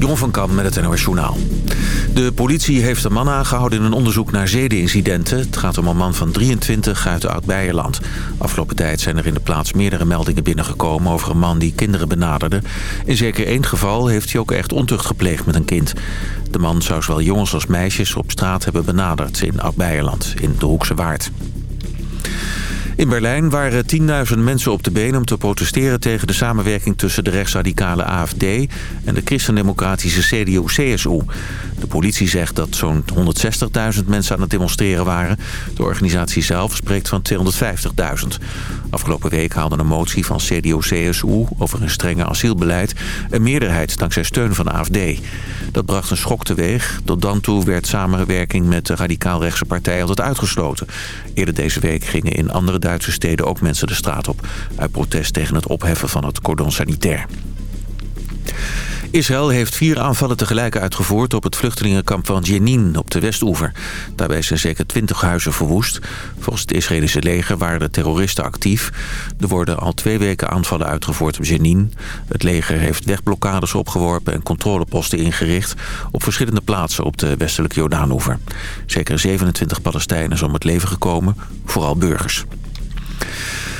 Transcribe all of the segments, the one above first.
Jon van Kam met het NOS Journaal. De politie heeft een man aangehouden in een onderzoek naar zedenincidenten. Het gaat om een man van 23 uit Oud-Beijerland. Afgelopen tijd zijn er in de plaats meerdere meldingen binnengekomen... over een man die kinderen benaderde. In zeker één geval heeft hij ook echt ontucht gepleegd met een kind. De man zou zowel jongens als meisjes op straat hebben benaderd in Oud-Beijerland, in de Hoekse Waard. In Berlijn waren 10.000 mensen op de been om te protesteren tegen de samenwerking tussen de rechtsradicale AFD en de christendemocratische CDU-CSU. De politie zegt dat zo'n 160.000 mensen aan het demonstreren waren. De organisatie zelf spreekt van 250.000. Afgelopen week haalde een motie van CDU-CSU over een strenge asielbeleid een meerderheid dankzij steun van de AFD. Dat bracht een schok teweeg. Tot dan toe werd samenwerking met de radicaal-rechtse partij altijd uitgesloten. Eerder deze week gingen in andere Duitse steden ook mensen de straat op... uit protest tegen het opheffen van het cordon sanitair. Israël heeft vier aanvallen tegelijk uitgevoerd op het vluchtelingenkamp van Jenin op de Westoever. Daarbij zijn zeker twintig huizen verwoest. Volgens het Israëlische leger waren de terroristen actief. Er worden al twee weken aanvallen uitgevoerd op Jenin. Het leger heeft wegblokkades opgeworpen en controleposten ingericht... op verschillende plaatsen op de westelijke Jordaanoever. Zeker 27 Palestijnen zijn om het leven gekomen, vooral burgers.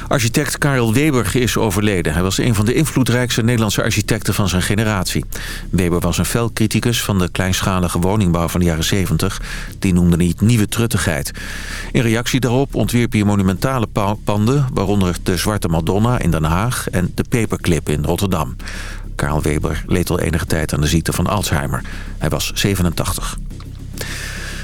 Architect Karel Weber is overleden. Hij was een van de invloedrijkste Nederlandse architecten van zijn generatie. Weber was een fel criticus van de kleinschalige woningbouw van de jaren 70. Die noemde hij nieuwe truttigheid. In reactie daarop ontwierp hij monumentale panden... waaronder de Zwarte Madonna in Den Haag en de Paperclip in Rotterdam. Karel Weber leed al enige tijd aan de ziekte van Alzheimer. Hij was 87.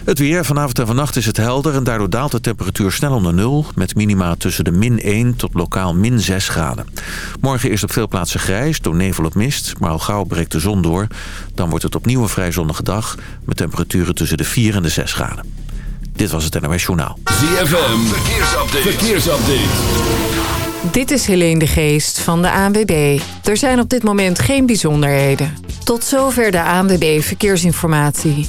Het weer. Vanavond en vannacht is het helder en daardoor daalt de temperatuur snel onder nul... met minima tussen de min 1 tot lokaal min 6 graden. Morgen is op veel plaatsen grijs door nevel of mist... maar al gauw breekt de zon door. Dan wordt het opnieuw een vrij zonnige dag... met temperaturen tussen de 4 en de 6 graden. Dit was het NOS Journaal. ZFM. Verkeersupdate. Verkeersupdate. Dit is Helene de Geest van de ANWB. Er zijn op dit moment geen bijzonderheden. Tot zover de ANWB Verkeersinformatie.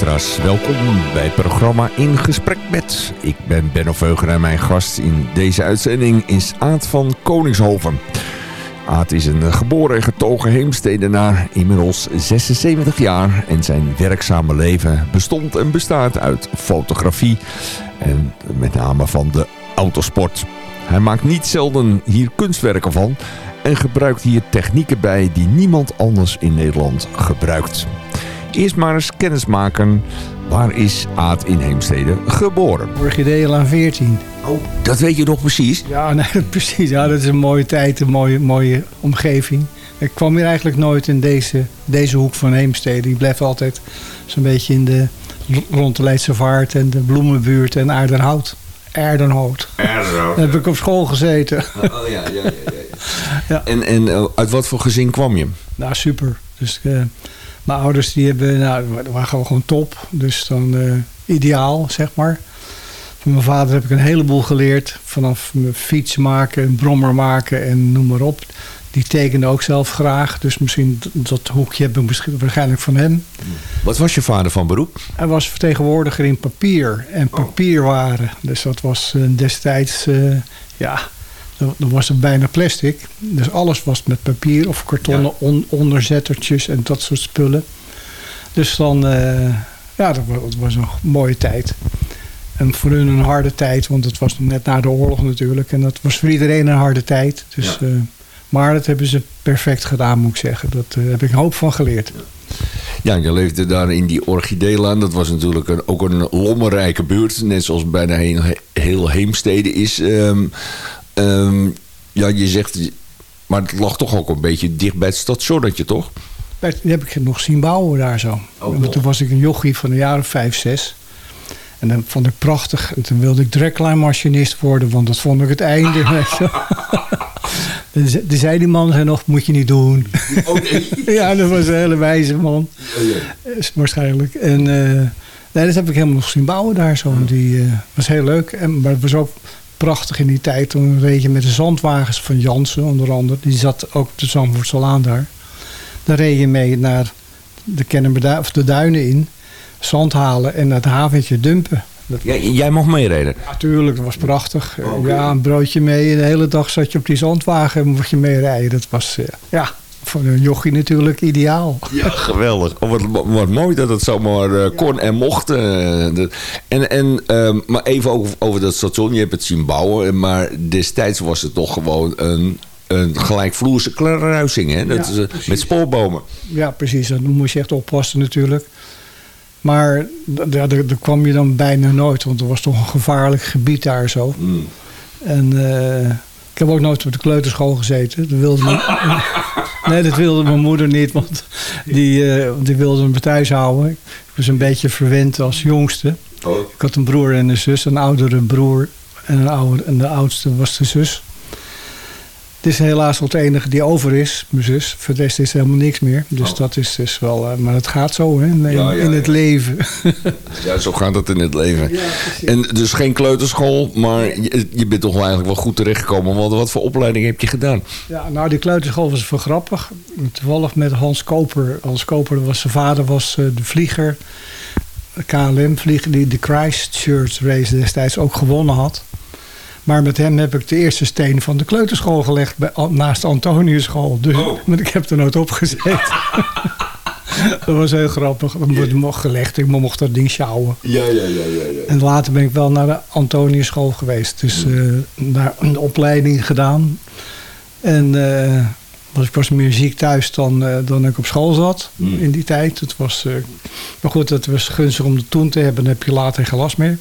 Welkom bij het programma In Gesprek Met. Ik ben Benno Veuger en mijn gast in deze uitzending is Aad van Koningshoven. Aad is een geboren en getogen heemstedenaar, inmiddels 76 jaar. En zijn werkzame leven bestond en bestaat uit fotografie en met name van de autosport. Hij maakt niet zelden hier kunstwerken van en gebruikt hier technieken bij die niemand anders in Nederland gebruikt. Eerst maar eens kennis maken. Waar is Aad in Heemstede geboren? Orchideelaan 14. Oh, dat weet je nog precies? Ja, nee, precies. Ja, dat is een mooie tijd, een mooie, mooie omgeving. Ik kwam hier eigenlijk nooit in deze, deze hoek van Heemstede. Ik bleef altijd zo'n beetje in de, rond de Leidse Vaart en de Bloemenbuurt en Aardenhout. Aardenhout. Aardenhout. Daar heb ik op school gezeten. Oh, ja, ja, ja, ja. ja. En, en uh, uit wat voor gezin kwam je? Nou, super. Dus uh, mijn ouders die hebben, nou, waren gewoon top. Dus dan uh, ideaal, zeg maar. Van mijn vader heb ik een heleboel geleerd. Vanaf fiets maken, een brommer maken en noem maar op. Die tekende ook zelf graag. Dus misschien dat hoekje heb ik waarschijnlijk van hem. Wat was je vader van beroep? Hij was vertegenwoordiger in papier en papierwaren. Dus dat was uh, destijds, uh, ja, dan was het bijna plastic. Dus alles was met papier of kartonnen ja. on onderzettertjes en dat soort spullen. Dus dan, uh, ja, dat was een mooie tijd. En voor hun een harde tijd, want het was net na de oorlog natuurlijk. En dat was voor iedereen een harde tijd. Dus, ja. uh, maar dat hebben ze perfect gedaan, moet ik zeggen. Daar uh, heb ik een hoop van geleerd. Ja, je leefde daar in die Orchideelaan. Dat was natuurlijk een, ook een lommerrijke buurt. Net zoals bijna heel, heel Heemstede is. Um, Um, ja, je zegt... Maar het lag toch ook een beetje dicht bij het stationnetje, toch? Die heb ik nog zien bouwen daar zo. Oh, toen was ik een jochie van jaar of vijf, zes. En dan vond ik prachtig. En toen wilde ik dragline-machinist worden, want dat vond ik het einde. Toen zei die man nog, moet je niet doen. Oh, nee. ja, dat was een hele wijze man. Oh, ja. Waarschijnlijk. En uh, Nee, dat heb ik helemaal nog zien bouwen daar zo. Die uh, was heel leuk. En, maar het was ook prachtig in die tijd. Toen reed je met de zandwagens van Jansen onder andere. Die zat ook op de Zandvoortsalaan daar. Daar reed je mee naar de, Kennemerdu of de duinen in. Zand halen en naar het haventje dumpen. Dat jij mocht meereden? Natuurlijk, dat was prachtig. Oh, Ja, een broodje mee. De hele dag zat je op die zandwagen en mocht je meerijden. Dat was, uh, ja, voor een jochie natuurlijk ideaal. Ja, geweldig. Oh, wat, wat, mooi dat het zomaar uh, kon en mocht. Uh, en, en, uh, maar even over, over dat station. Je hebt het zien bouwen. Maar destijds was het toch gewoon een, een gelijkvloerse kruising. Hè? Dat ja, is, met spoorbomen. Ja, precies. Dan moest je echt oppassen natuurlijk. Maar daar, daar, kwam je dan bijna nooit. Want er was toch een gevaarlijk gebied daar zo. Mm. En heb ook nooit op de kleuterschool gezeten. Dat wilde me, nee, dat wilde mijn moeder niet, want die, uh, die wilde me thuis houden. Ik was een beetje verwend als jongste. Oh. Ik had een broer en een zus, een oudere broer en, een ouder, en de oudste was de zus. Het is helaas wel het enige die over is, mijn zus. Voor de rest is er helemaal niks meer. Dus oh. dat is dus wel... Uh, maar het gaat zo, hè, in, ja, ja, in het leven. ja, zo gaat het in het leven. en dus geen kleuterschool, maar je, je, bent toch wel eigenlijk wel goed terechtgekomen. Want wat voor opleiding heb je gedaan? Ja, nou, die kleuterschool was voor grappig. Toevallig met Hans Koper. Hans Koper, was, zijn vader was uh, de vlieger. KLM-vlieger die de Christchurch race destijds ook gewonnen had. Maar met hem heb ik de eerste steen van de kleuterschool gelegd bij, naast de Antoniuschool. Dus oh. ik heb er nooit op gezeten. dat was heel grappig. Dan wordt hem gelegd. Ik mocht dat ding sjouwen. Ja, ja, ja, ja, ja. En later ben ik wel naar de Antoniuschool geweest. Dus uh, daar een opleiding gedaan. En uh, was ik was meer ziek thuis dan, uh, dan ik op school zat hmm. in die tijd. Het was, maar goed, het was gunstig om de toen te hebben. Dan heb je later geen last meer.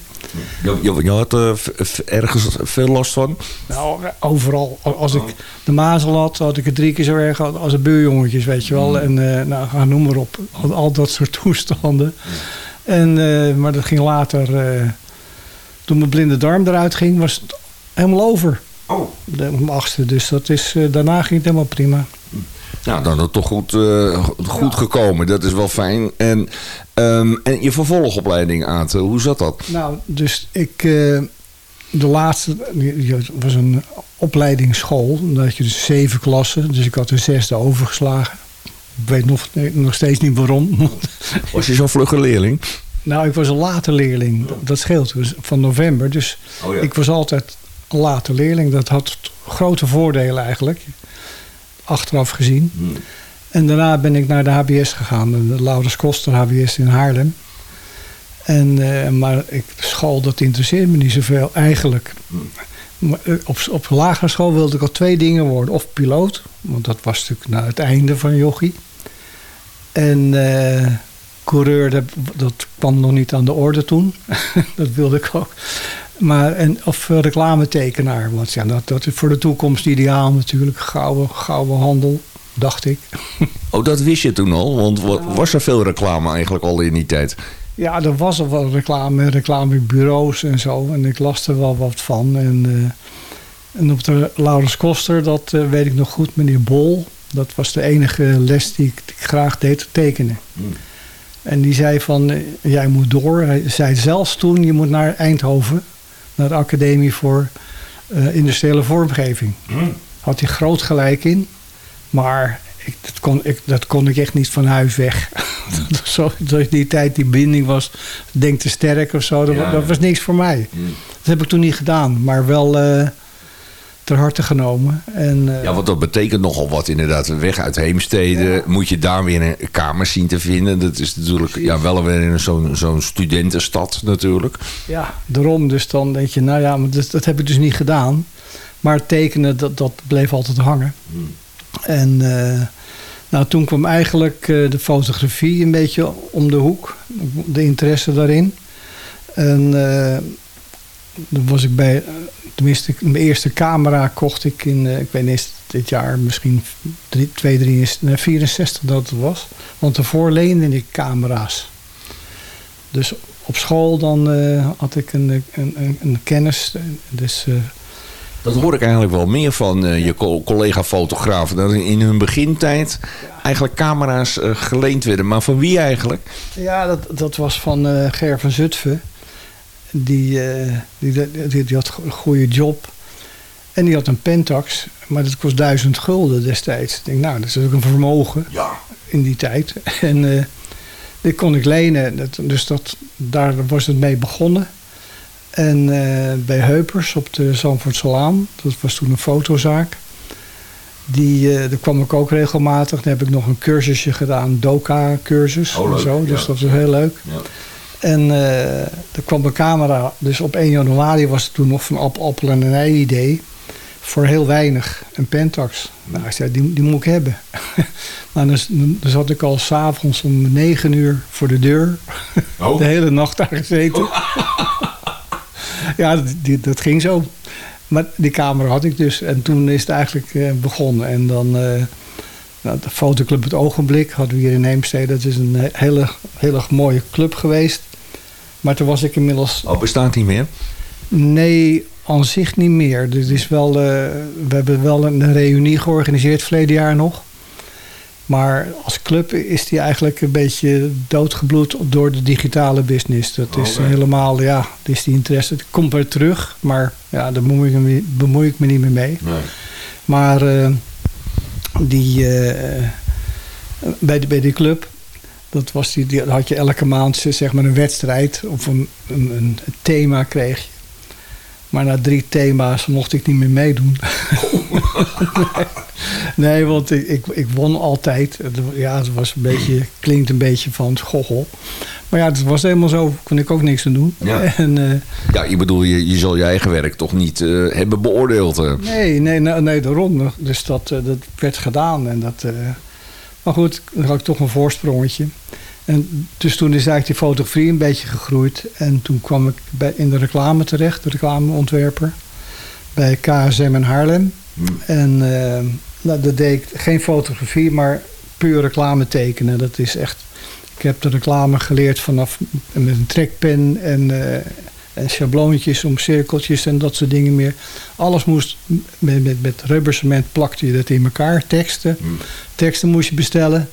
Je, je had er ergens veel last van? Nou, overal. Als ik de mazel had, had ik het drie keer zo erg als de buurjongetjes, weet je wel. Mm. En nou, noem maar op. Al, dat soort toestanden. Mm. En, maar dat ging later... Toen mijn blinde darm eruit ging, was het helemaal over. Oh. De, achtste. Dus dat is, daarna ging het helemaal prima. Nou, dan is het toch goed, uh, goed gekomen. Dat is wel fijn. En, um, en je vervolgopleiding, Aad, hoe zat dat? Nou, dus ik... Uh, de laatste was een opleidingsschool. Dan had je dus zeven klassen. Dus ik had de zesde overgeslagen. Ik weet nog, nog steeds niet waarom. Was je zo'n vlugge leerling? Nou, ik was een late leerling. Dat scheelt dus van november. Dus oh ja. ik was altijd late leerling. Dat had grote voordelen eigenlijk achteraf gezien. Hmm. En daarna ben ik naar de HBS gegaan, de Laurens Koster HBS in Haarlem. En, uh, maar ik, school, dat interesseert me niet zoveel eigenlijk. Hmm. Eh, op, op lagere school wilde ik al twee dingen worden. Of piloot, want dat was natuurlijk naar het einde van jochie. En uh, coureur, dat, dat, kwam nog niet aan de orde toen. dat wilde ik ook. Maar, en, of reclametekenaar. Want ja, dat, dat is voor de toekomst ideaal natuurlijk. Gouden, gouden handel, dacht ik. Oh, dat wist je toen al? Want was er veel reclame eigenlijk al in die tijd? Ja, er was al wel reclame, reclamebureaus en zo. En ik las er wel wat van. En, uh, en op de Laurens Koster, dat uh, weet ik nog goed, meneer Bol. Dat was de enige les die ik, die ik graag deed, tekenen. Hmm. En die zei van, jij moet door. Hij zei zelfs toen, je moet naar Eindhoven naar de Academie voor uh, Industriële Vormgeving. Hmm. Had hij groot gelijk in. Maar ik, dat, kon, ik, dat kon ik echt niet van huis weg. zo, die tijd die binding was, denk te sterk of zo. Dat, dat was niks voor mij. Hmm. Dat heb ik toen niet gedaan. Maar wel... Uh, ter harte genomen. En, uh, ja, want dat betekent nogal wat inderdaad. Weg uit Heemstede ja. moet je daar weer een kamer zien te vinden. Dat is natuurlijk ja, wel weer in zo'n zo'n studentenstad natuurlijk. Ja, daarom. Dus dan denk je, nou ja, maar dat, dat heb ik dus niet gedaan. Maar tekenen, dat, dat bleef altijd hangen. Hmm. En uh, nou, toen kwam eigenlijk uh, de fotografie een beetje om de hoek. De interesse daarin. En dan was ik bij Tenminste, mijn eerste camera kocht ik in, uh, ik weet niet, dit jaar misschien 2, 64 dat het was. Want daarvoor leende ik camera's. Dus op school dan uh, had ik een, een, een, een, kennis. Dus uh, Dat hoor ik eigenlijk wel meer van uh, je co collega-fotografen. Dat in hun begintijd eigenlijk camera's geleend werden. Maar van wie eigenlijk? Ja, dat, dat was van Ger van Zutphen. Die, die, die, die, had een goede job. En die had een Pentax. Maar dat kost duizend gulden destijds. Ik denk, nou, dat is ook een vermogen ja. in die tijd. En dit kon ik lenen. Dat, dus dat, daar was het mee begonnen. En uh, bij Heupers op de Zandvoortselaan, dat was toen een fotozaak. Die, uh, daar kwam ik ook regelmatig. Dan heb ik nog een cursusje gedaan, Doka-cursus oh, en zo. Dus ja. dat was heel leuk. Ja. En uh, er kwam een camera. Dus op 1 januari was het toen nog van Appel, Appel en een ei idee. Voor heel weinig, een Pentax. Nou, ik zei, die, die moet ik hebben. maar dan, dan zat ik al s'avonds om 9 uur voor de deur. Oh. De hele nacht daar gezeten. ja, die, dat ging zo. Maar die camera had ik dus. En toen is het eigenlijk uh, begonnen. En dan uh, nou, de fotoclub Het Ogenblik hadden we hier in Heemstede. Dat is een hele, hele mooie club geweest. Maar toen was ik inmiddels... Oh, bestaat die meer? Nee, aan zich niet meer. Dit is wel, uh, we hebben wel een reunie georganiseerd verleden jaar nog. Maar als club is die eigenlijk een beetje doodgebloed door de digitale business. Dat is Oh, helemaal, ja, is die interesse. Het komt weer terug, maar ja, daar bemoei ik me, bemoei ik me niet meer mee. Nee. Maar uh, die, uh, bij, de, bij die club, dat was die, die had je elke maand zeg maar een wedstrijd of een, een, een thema kreeg je. Maar na drie thema's mocht ik niet meer meedoen. nee, nee, want ik, ik, ik, won altijd. Ja, het was een beetje, klinkt een beetje van gochel. Maar ja, het was helemaal zo. Kon ik ook niks aan doen. Ja, en, uh, ja ik bedoel, je, je zal je eigen werk toch niet uh, hebben beoordeeld? Uh. Nee, nee, nee, nee, daarom. Dus dat, dat werd gedaan. En dat, maar goed, dan had ik toch een voorsprongetje. En dus toen is eigenlijk die fotografie een beetje gegroeid. En toen kwam ik bij, in de reclame terecht, de reclameontwerper. Bij KSM in Haarlem. Hmm. En uh, nou, dat deed ik geen fotografie, maar puur reclame tekenen. Dat is echt... Ik heb de reclame geleerd vanaf met een trekpen en, uh, en schabloontjes om cirkeltjes en dat soort dingen meer. Alles moest met, met, met rubbercement plakte je dat in elkaar. Teksten. Hmm. Teksten moest je bestellen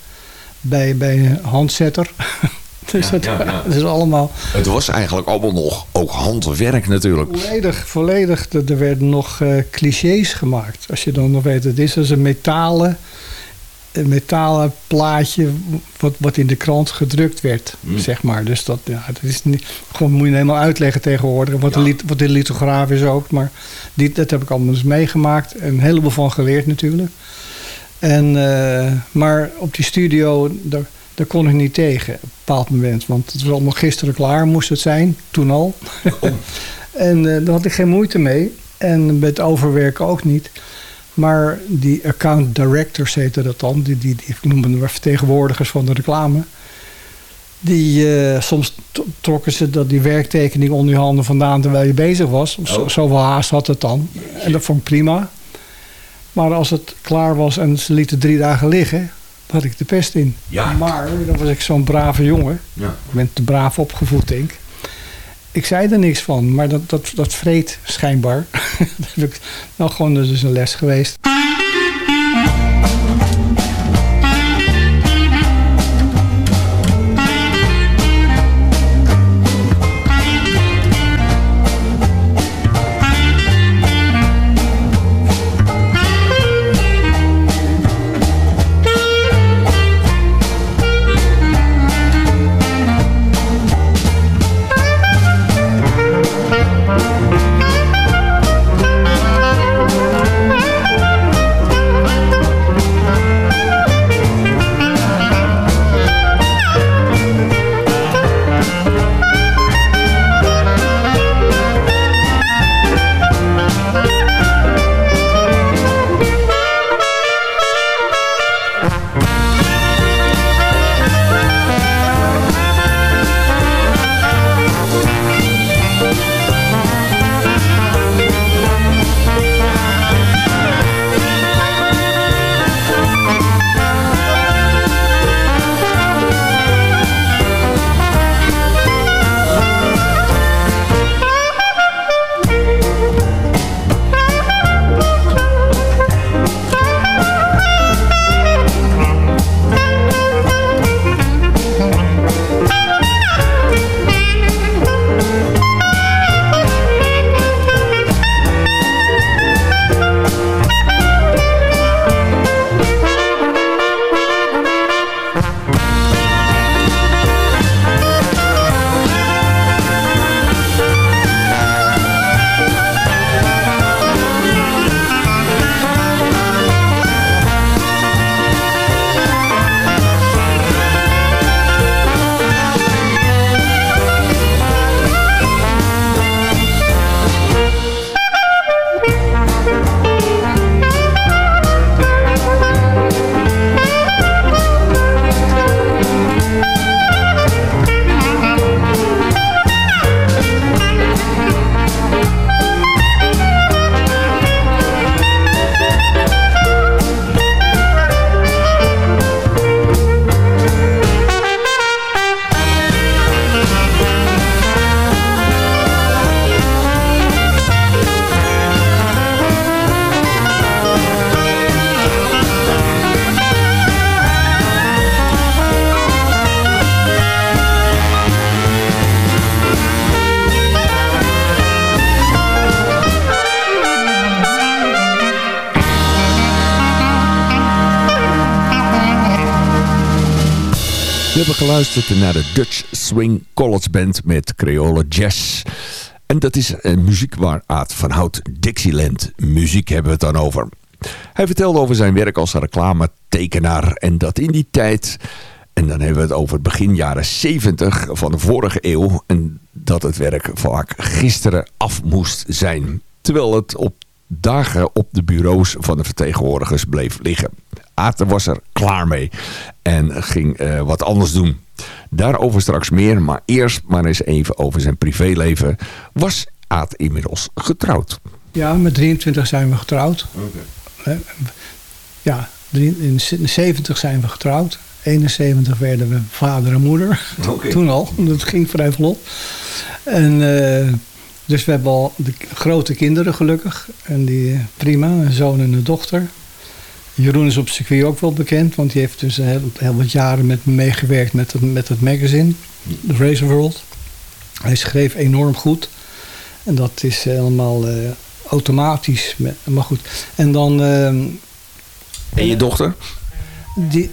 bij, bij een handzetter. dus ja, het, ja, ja. het is allemaal... Het was eigenlijk allemaal nog ook handwerk natuurlijk. Volledig, volledig. Er werden nog uh, clichés gemaakt. Als je dan nog weet, het is als een metalen, metalen plaatje wat, wat in de krant gedrukt werd, mm. zeg maar. Dus dat, ja, dat is niet, gewoon moet je helemaal uitleggen tegenwoordig. Wat, Ja. de, wat de lithograaf is ook. Maar die, dat heb ik allemaal eens meegemaakt. En een heleboel van geleerd natuurlijk. En, uh, maar op die studio, daar, daar kon ik niet tegen op een bepaald moment. Want het was allemaal gisteren klaar, moest het zijn, toen al. en uh, daar had ik geen moeite mee. En met overwerken ook niet. Maar die account directors heette dat dan. Die, die, die noemen we vertegenwoordigers van de reclame. Die, uh, soms trokken ze dat die werktekening onder je handen vandaan terwijl je bezig was. Oh. Zo, zoveel haast had het dan. En dat vond ik prima. Maar als het klaar was en ze lieten drie dagen liggen, dan had ik de pest in. Ja. Maar dan was ik zo'n brave jongen. Ja. Ik ben te braaf opgevoed, denk ik. Ik zei er niks van, maar dat, dat, dat vreet schijnbaar. dat heb ik nou gewoon dus een les geweest. Geluisterd naar de Dutch Swing College Band met Creole Jazz. En dat is een muziek waar Aad van Hout Dixieland muziek hebben we het dan over. Hij vertelde over zijn werk als reclame-tekenaar en dat in die tijd... En dan hebben we het over begin jaren 70 van de vorige eeuw. En dat het werk vaak gisteren af moest zijn. Terwijl het op dagen op de bureaus van de vertegenwoordigers bleef liggen. Aad was er klaar mee en ging uh, wat anders doen. Daarover straks meer, maar eerst maar eens even over zijn privéleven. Was Aad inmiddels getrouwd? Ja, met 23 zijn we getrouwd. Okay. Ja, in 70 zijn we getrouwd. 71 werden we vader en moeder. Okay. Toen al, dat ging vrij vlot. En... Uh, dus we hebben al de grote kinderen gelukkig. En die prima, een zoon en een dochter. Jeroen is op circuit ook wel bekend, want die heeft dus heel, heel wat jaren met me meegewerkt met het, met het magazine, The Racer World. Hij schreef enorm goed. En dat is helemaal uh, automatisch. Met, maar goed. En dan... Uh, en je dochter? Die,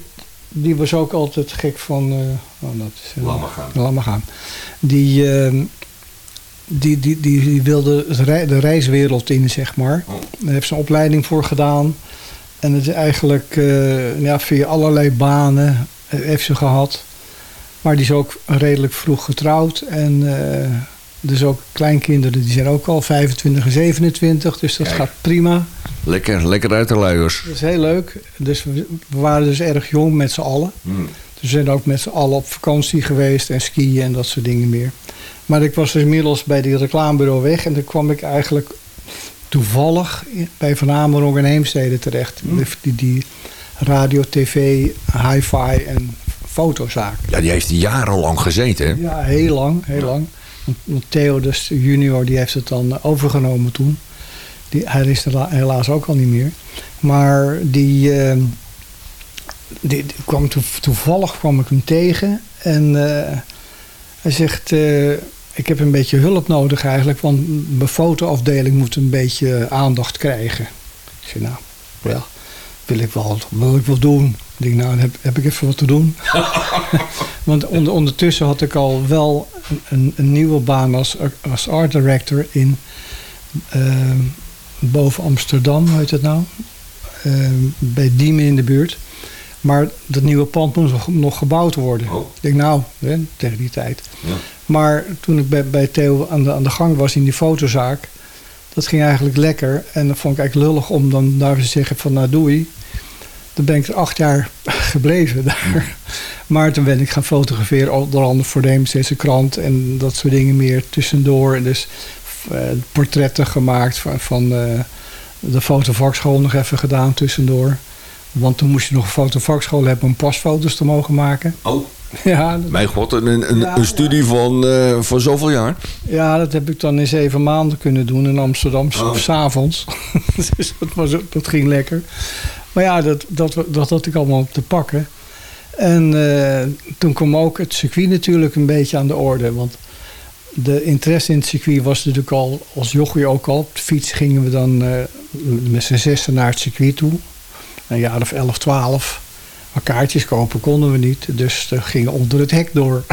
die was ook altijd gek van... Uh, oh, dat is, laat maar gaan. Laat maar gaan. Die, ehm, die, die, die, die, wilde de reiswereld in, zeg maar. Oh. Daar heeft ze een opleiding voor gedaan. En het is eigenlijk uh, ja, via allerlei banen uh, heeft ze gehad. Maar die is ook redelijk vroeg getrouwd. En uh, dus ook kleinkinderen, die zijn ook al 25 en 27. Dus dat gaat prima. Lekker, lekker uit de luiers. Dat is heel leuk. Dus we, waren dus erg jong met z'n allen. Hmm. Dus we zijn ook met z'n allen op vakantie geweest en skiën en dat soort dingen meer. Maar ik was dus inmiddels bij die reclamebureau weg. En toen kwam ik eigenlijk toevallig bij Van Amerongen en Heemstede terecht. Hm. Die, die radio, tv, hi-fi en fotozaak. Ja, die heeft jarenlang gezeten, hè? Ja, heel lang, heel lang. Want Theo, dus junior, die heeft het dan overgenomen toen. Die, hij is er helaas ook al niet meer. Maar die, uh, die, kwam toevallig kwam ik hem tegen. En uh, hij zegt... Uh, ik heb een beetje hulp nodig eigenlijk, want mijn fotoafdeling moet een beetje aandacht krijgen. Ik zei, nou, ja, wil ik wel, wil ik wel doen. Ik denk, nou, dan heb, heb ik even wat te doen. want onder, ondertussen had ik al wel een, een, nieuwe baan als, als art director in uh, boven Amsterdam, hoe heet het nou? Uh, bij Diemen in de buurt. Maar dat nieuwe pand moest nog gebouwd worden. Oh. Ik denk, nou, hè, tegen die tijd. Ja. Maar toen ik bij, bij Theo aan de, aan de gang was in die fotozaak... dat ging eigenlijk lekker. En dat vond ik eigenlijk lullig om dan daar te zeggen van nou doei. Dan ben ik er acht jaar gebleven daar. Maar toen ben ik gaan fotograferen, onder andere voor de Heemstedse krant... en dat soort dingen meer tussendoor. En dus uh, portretten gemaakt van, van uh, de fotovakschool nog even gedaan tussendoor... Want toen moest je nog een fotovakschool hebben om pasfoto's te mogen maken. Oh. Ja, Mijn god, een, een, een studie van, uh, van zoveel jaar? Ja, dat heb ik dan in zeven maanden kunnen doen in Amsterdam, oh. s'avonds. dus dat, was, dat ging lekker. Maar ja, dat, dat, dat had ik allemaal te pakken. En uh, toen kwam ook het circuit natuurlijk een beetje aan de orde. Want de interesse in het circuit was natuurlijk al, als jochie ook al. Op de fiets gingen we dan uh, met z'n zessen naar het circuit toe een jaar of 11, 12. Maar kaartjes kopen konden we niet. Dus we gingen onder het hek door.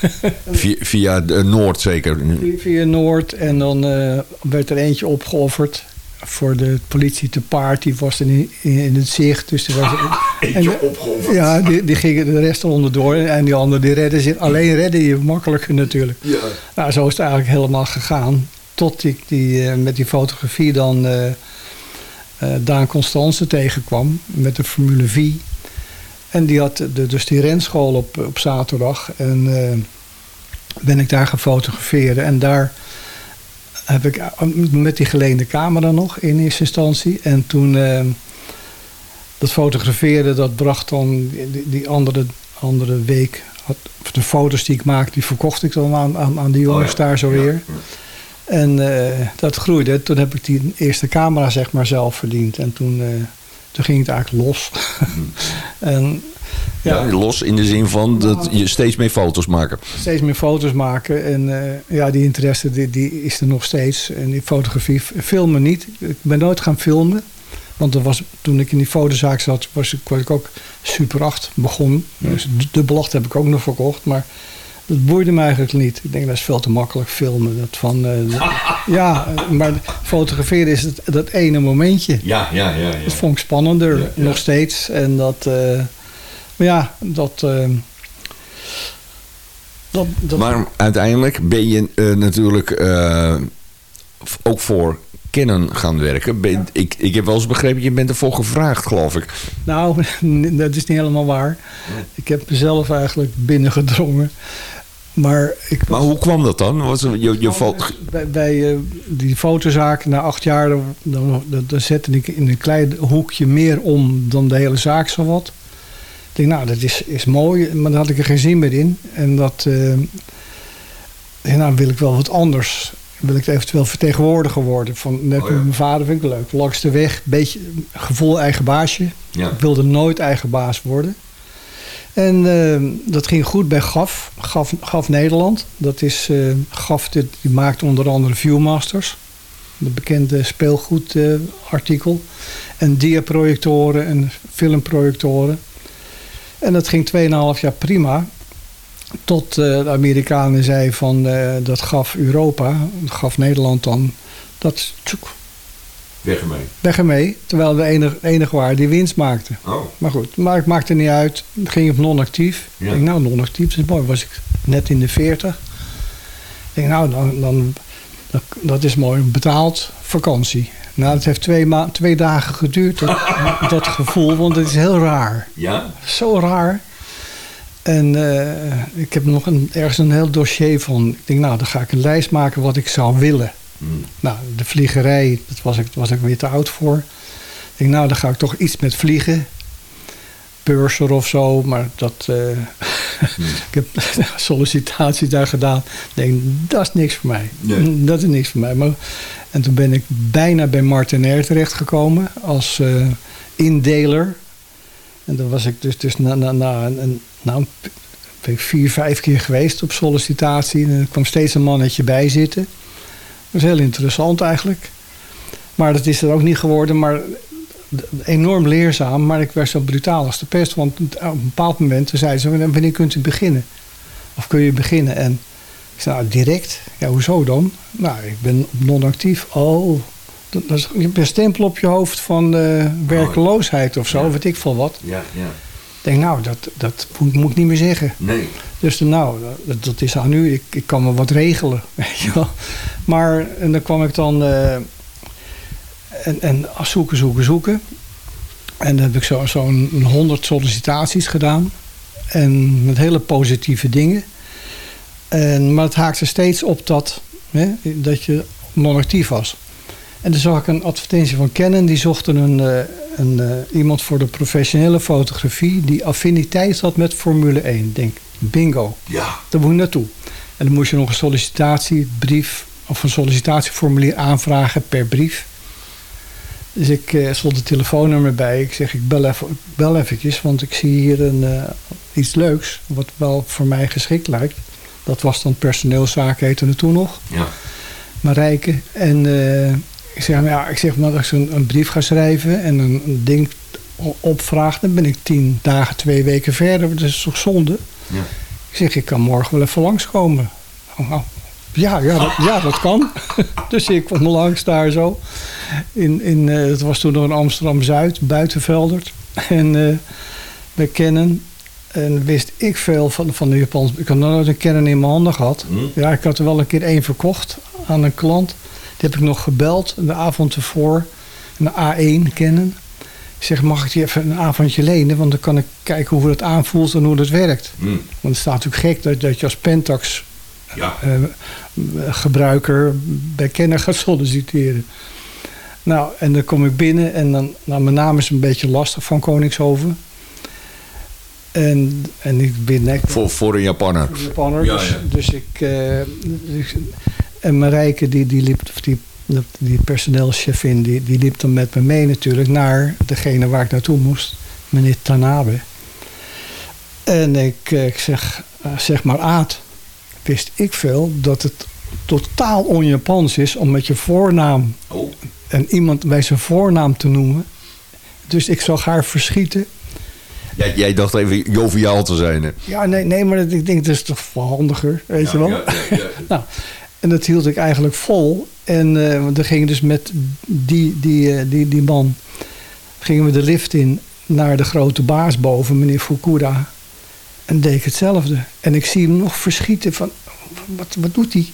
via, via Noord zeker? Via, Noord. En dan uh, werd er eentje opgeofferd voor de politie te paard. Die was in, in, het zicht. Dus er was, eentje en, opgeofferd. Ja, die, die gingen de rest eronder door. En die anderen die redden zich. Alleen redden je makkelijker natuurlijk. Ja. Nou, zo is het eigenlijk helemaal gegaan. Tot ik die, uh, met die fotografie dan... Uh, Daan Constance tegenkwam met de Formule V. En die had de, dus die renschool op, op zaterdag. En uh, ben ik daar gefotografeerd. En daar heb ik eh, met die geleende camera nog in eerste instantie. En toen uh, dat fotograferen, dat bracht dan die, die andere, andere week... Had, de foto's die ik maakte, die verkocht ik dan aan, aan, aan die jongens oh daar zo weer. En uh, dat groeide. Toen heb ik die eerste camera zeg maar zelf verdiend. En toen, toen ging het eigenlijk los. en, ja, ja, los in de zin van dat je steeds meer foto's maken. Steeds meer foto's maken. En uh, ja, die interesse die, die is er nog steeds. En die fotografie, filmen niet. Ik ben nooit gaan filmen. Want er was, toen ik in die fotozaak zat, was ik, was ik ook Super 8 begonnen. Dus de dubbelacht heb ik ook nog verkocht. Maar dat boeide me eigenlijk niet. Ik denk, dat is veel te makkelijk filmen. Dat van, eh, ja, eh, maar fotograferen is het, dat ene momentje. Ja, ja, ja. ja. Dat vond ik spannender, Ja, ja. nog steeds. En dat, eh, maar ja, dat, dat, dat Maar uiteindelijk ben je natuurlijk eh, ook voor Canon gaan werken. Ben- ik, ik heb wel eens begrepen, je bent ervoor gevraagd, geloof ik. Nou, dat is niet helemaal waar. Ik heb mezelf eigenlijk binnengedrongen. Maar ik Maar hoe kwam dat dan? Was, er- je, je valt... bij, bij eh, die fotozaak na acht jaar, dan, dan, dan zette ik in een klein hoekje meer om dan de hele zaak zowat. Ik denk, nou, dat is, is mooi, maar daar had ik er geen zin meer in. En dat, eh, nou wil ik wel wat anders. Wil ik eventueel vertegenwoordiger worden. Van, net Oh ja. met mijn vader vind ik leuk. Langs de weg, beetje gevoel eigen baasje. Ja. Ik wilde nooit eigen baas worden. En eh, dat ging goed bij GAF, GAF, Nederland. Dat is, eh, GAF dit, die maakt onder andere Viewmasters. De bekende speelgoedartikel. en diaprojectoren en filmprojectoren. En dat ging 2,5 jaar prima. Tot eh, de Amerikanen zeiden van dat gaf Europa, gaf Nederland dan, dat Weg ermee. weg ermee. Terwijl we de enige, waren die winst maakte. Oh. Maar goed, maar het maakte niet uit. Ging op non-actief. Ja. Ik denk, nou, non-actief is mooi. Was ik net in de 40. Ik denk, nou, dan, dan, dat, dat is mooi. Betaald vakantie. Nou, het heeft twee, ma- twee dagen geduurd, dat, dat gevoel. Want het is heel raar. Ja? Zo raar. En eh, ik heb nog een, ergens een heel dossier van. Ik denk, nou, dan ga ik een lijst maken wat ik zou willen. Hmm. Nou, de vliegerij, dat was ik, was ik weer te oud voor. Ik denk, nou, dan ga ik toch iets met vliegen. Purser of zo, maar dat... eh, ik heb sollicitaties daar gedaan. Ik denk, dat is niks voor mij. Nee. Dat is niks voor mij. Maar, en toen ben ik bijna bij Martinair terechtgekomen als eh, indeler. En dan was ik dus, dus na, na, na, een- na een, ben ik vier, vijf keer geweest op sollicitatie. En er kwam steeds een mannetje bij zitten. Dat is heel interessant eigenlijk. Maar dat is er ook niet geworden. Maar enorm leerzaam. Maar ik werd zo brutaal als de pest. Want op een bepaald moment zeiden ze... wanneer kunt u beginnen? Of kun je beginnen? En ik zei, nou, direct? Ja, hoezo dan? Nou, ik ben non-actief. Oh, dat dat is, een stempel op je hoofd van eh, werkeloosheid of zo. Ja. Weet ik veel wat. Ja, ja. Denk, nou, dat, dat moet, moet ik niet meer zeggen. Nee. Dus nou, dat, dat is aan u. Ik, ik kan wel wat regelen. Weet je wel. Maar en dan kwam ik dan eh, en, en zoeken, zoeken, zoeken. En dan heb ik zo'n zo 100 sollicitaties gedaan. En met hele positieve dingen. En, maar het haakte steeds op dat, hè, dat je non-actief was. En toen zag ik een advertentie van Canon. Die zochten een, eh, een, eh, iemand voor de professionele fotografie... die affiniteit had met Formule 1. Ik Denk, bingo. Ja. Daar moet je naartoe. En dan moest je nog een sollicitatiebrief of een sollicitatieformulier aanvragen per brief. Dus ik eh, stond een telefoonnummer bij. Ik zeg, ik bel, even, ik bel eventjes, want ik zie hier een, eh, iets leuks... wat wel voor mij geschikt lijkt. Dat was dan personeelszaken, heette het toen nog. Ja. Marijke. En eh, ik zeg, nou ja, ik zeg maar dat ik een brief ga schrijven en een, een ding opvraag, dan ben ik tien dagen, twee weken verder. Dat is toch zonde? Ja. Ik zeg, ik kan morgen wel even langskomen. Oh, nou, ja, ja, dat, ja, dat kan. dus ik kwam langs daar zo. In, in, eh, het was toen nog in Amsterdam-Zuid, Buitenveldert. En eh bij Canon. En wist ik veel van, van de Japans. Ik had nog nooit een Canon in mijn handen gehad. Hm. Ja, ik had er wel een keer één verkocht aan een klant. Die heb ik nog gebeld de avond ervoor. Een A1 kennen. Ik zeg, mag ik die even een avondje lenen? Want dan kan ik kijken hoe het aanvoelt en hoe het werkt. Hm. Want het staat natuurlijk gek dat, dat je als Pentax Ja. eh, gebruiker bij Kenner gaat solliciteren. Nou, en dan kom ik binnen en dan, nou, mijn naam is een beetje lastig van Koningshoven. En, en ik ben ik, Voor, voor een Japanner. Japanner. Ja, dus, ja. dus ik. eh, dus- en Marijke, die, die liep, of die, die personeelschefin, die, die liep dan met me mee natuurlijk naar degene waar ik naartoe moest, meneer Tanabe. En ik, eh, ik zeg, eh, zeg maar Aad, wist ik veel dat het totaal on-Japans is om met je voornaam Oh. en iemand bij zijn voornaam te noemen. dus ik zag haar verschieten. Jij, jij dacht even joviaal te zijn. Hè? Ja, nee, nee, maar ik denk dat is toch wel handiger, weet je wel. nou, en dat hield ik eigenlijk vol. En uh, dan gingen dus met die, die, die, die man gingen we de lift in naar de grote baas boven, meneer Fukura. En deed ik hetzelfde. En ik zie hem nog verschieten van, wat, wat doet hij?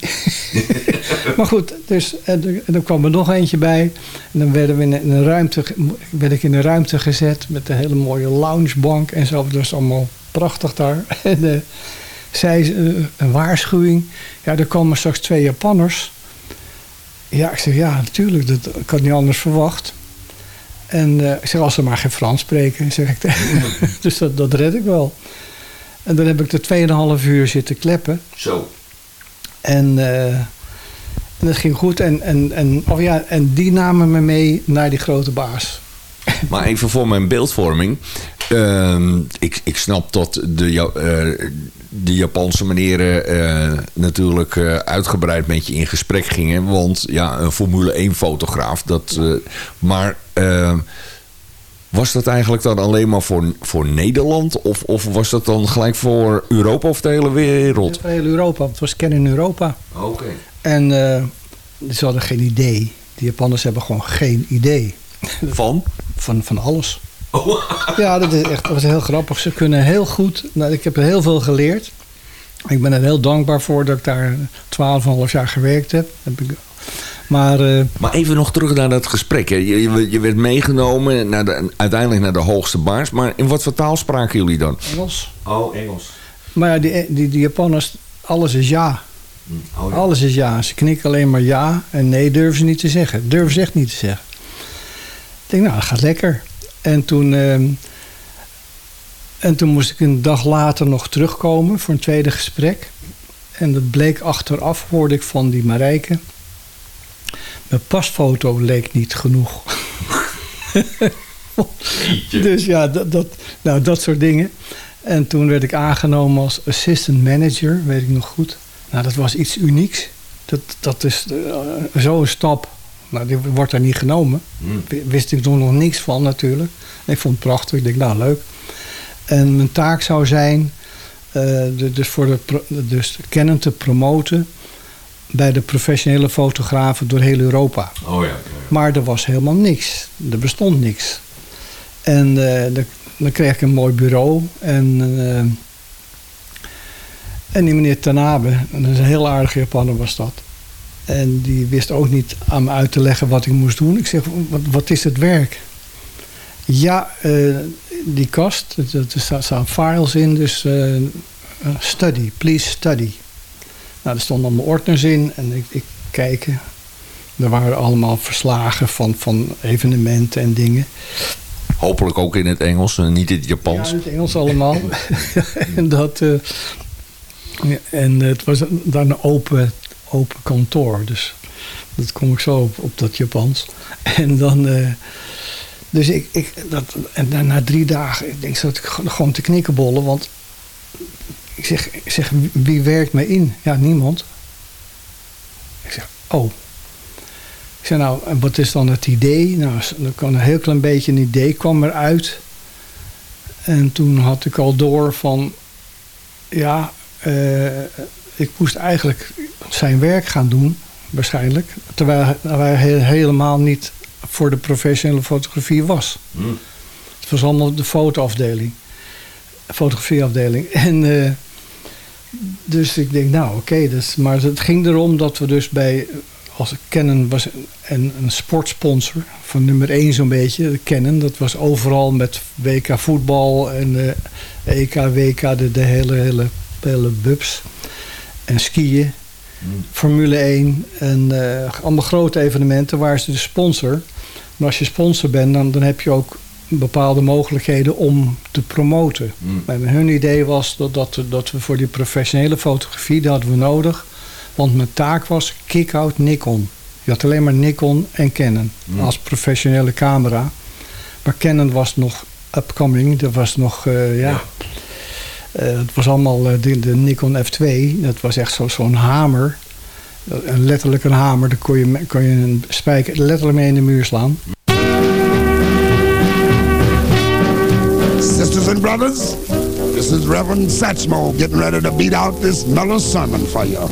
maar goed, dus, en, er kwam er nog eentje bij. En dan werden we in een ruimte, werd ik in een ruimte gezet met een hele mooie loungebank en zo. Dat was allemaal prachtig daar. En zij uh, een waarschuwing. Ja, er komen straks twee Japanners. Ja, ik zeg, ja, natuurlijk. Dat, ik had niet anders verwacht. En uh, ik zeg, als ze maar geen Frans spreken, zeg ik dus dat, dat red ik wel. En dan heb ik er 2,5 uur zitten kleppen. Zo. En, uh, en dat ging goed. En, en, en, of ja, en die namen me mee naar die grote baas. Maar even voor mijn beeldvorming. Uh, ik, ik snap dat de, de Japanse meneren uh, natuurlijk uitgebreid met je in gesprek gingen. Want ja, een Formule 1 fotograaf. Dat, maar ehm, was dat eigenlijk dan alleen maar voor, voor Nederland? Of, of was dat dan gelijk voor Europa of de hele wereld? Voor heel Europa. Het was kennen in Europa. Oké. En ze hadden geen idee. De Japanners hebben gewoon geen idee. Van? Van, van alles. Oh. Ja, dat, is echt, dat was heel grappig. Ze kunnen heel goed. Nou, ik heb er heel veel geleerd. Ik ben er heel dankbaar voor dat ik daar 12,5 jaar gewerkt heb. heb ik maar, uh, maar even nog terug naar dat gesprek. Hè. Je, je, werd meegenomen naar de, uiteindelijk naar de hoogste baars. Maar in wat voor taal spraken jullie dan? Engels. Oh, Engels. Maar ja, die, die, die Japanners, alles is ja. Hm, oh, ja. Alles is ja. Ze knikken alleen maar ja. En nee durven ze niet te zeggen. Durven ze echt niet te zeggen. Ik denk, nou, dat gaat lekker. En toen... Uh, en toen moest ik een dag later nog terugkomen voor een tweede gesprek. En dat bleek achteraf, hoorde ik van die Marijke. Mijn pasfoto leek niet genoeg. dus ja, dat, dat, nou, dat soort dingen. En toen werd ik aangenomen als assistant manager, weet ik nog goed. Nou, dat was iets unieks. Dat, dat is uh, zo'n stap. Nou, die wordt daar niet genomen. Hmm. Wist ik toen nog niks van natuurlijk. Ik vond het prachtig. Ik denk, nou leuk. En mijn taak zou zijn, uh, de, dus voor de, dus kennen te promoten bij de professionele fotografen door heel Europa. Oh ja, ja, ja. Maar er was helemaal niks. Er bestond niks. En uh, de, dan kreeg ik een mooi bureau. En, uh, en die meneer Tanabe, dat is een heel aardige Japaner was dat. En die wist ook niet aan me uit te leggen wat ik moest doen. Ik zeg, wat, wat is het werk? Ja, uh, die kast, er staan files in, dus study, please study. Nou, er stonden allemaal ordners in en ik, ik kijken. Er waren allemaal verslagen van, van evenementen en dingen. Hopelijk ook in het Engels en niet in het Japans. Ja, in het Engels allemaal. en, dat, uh, en het was dan een open, open kantoor. Dus dat kom ik zo op, op dat Japans. En dan... Uh, dus ik, ik dat, en dan na drie dagen, ik denk dat ik gewoon te knikkenbollen. Want ik zeg, ik zeg, wie werkt mij in? Ja, niemand. Ik zeg, oh. Ik zeg, nou, en wat is dan het idee? Nou, er kwam een heel klein beetje een idee kwam eruit. En toen had ik al door van, ja, uh, ik moest eigenlijk zijn werk gaan doen, waarschijnlijk. Terwijl hij helemaal niet voor de professionele fotografie was. Hmm. Het was allemaal de fotoafdeling fotografieafdeling. En uh, dus ik denk, nou oké, okay, dus, maar het ging erom dat we dus bij, als Canon was een, een sportsponsor van nummer 1 zo'n beetje, Canon, dat was overal met WK voetbal en uh, EK, WK, de, de hele, hele, hele bubs en skiën. Formule 1 en uh, allemaal grote evenementen waar ze de sponsor. Maar als je sponsor bent, dan, dan heb je ook bepaalde mogelijkheden om te promoten. Mm. En hun idee was dat, dat, dat we voor die professionele fotografie, dat hadden we nodig. Want mijn taak was kick-out Nikon. Je had alleen maar Nikon en Canon mm. als professionele camera. Maar Canon was nog upcoming. Dat was nog, uh, ja... ja. Uh, het was allemaal uh, de, de, Nikon F2. Dat was echt zo'n hamer. Een letterlijk een hamer. Daar kon je, kon je een spijker letterlijk mee in de muur slaan. brothers. This is Reverend Satchmo getting ready to beat out this mellow sermon for you.